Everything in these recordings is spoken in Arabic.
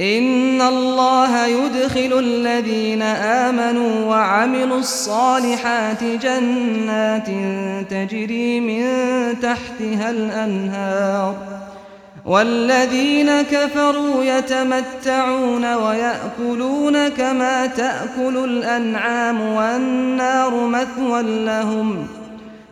ان الله يدخل الذين امنوا وعملوا الصالحات جنات تجري من تحتها الانهار والذين كفروا يتمتعون ويأكلون كما تأكل الانعام والنار مثوى لهم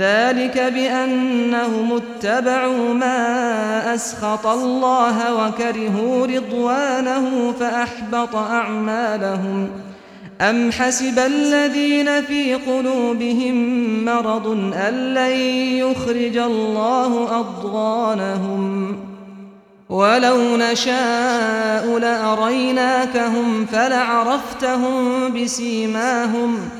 ذلك بأنهم اتبعوا ما أسخط الله وكرهوا رضوانه فأحبط أعمالهم. أم حسب الذين في قلوبهم مرض أن لن يخرج الله أضغانهم؟ ولو نشاء لأريناكهم فلعرفتهم بسيماهم ۖ.